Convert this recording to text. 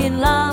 琳琅